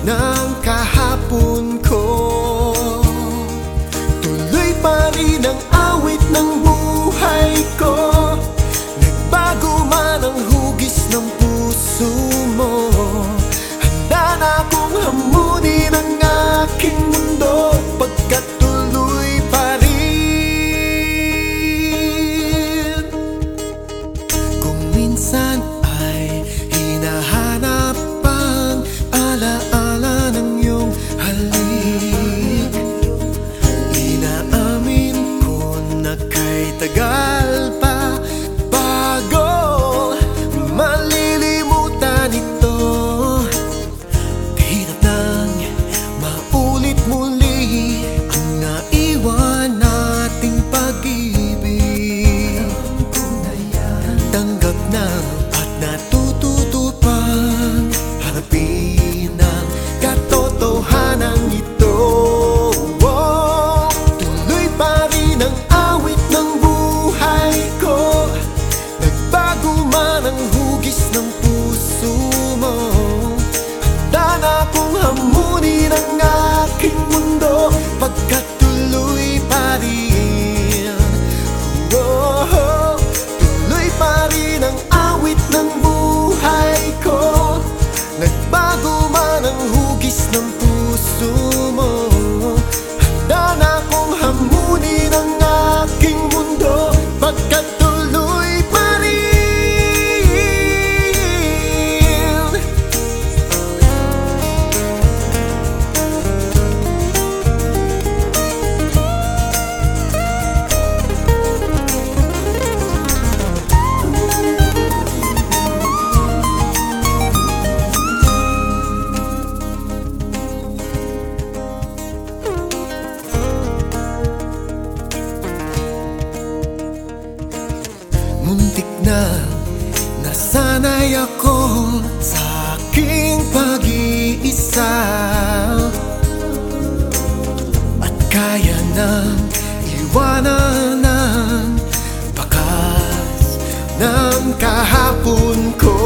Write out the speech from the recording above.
ng kahapon ko. Muntik na nasanay ako sa aking pag-iisa. At kaya nang iwanan ng bakas ng kahapon ko.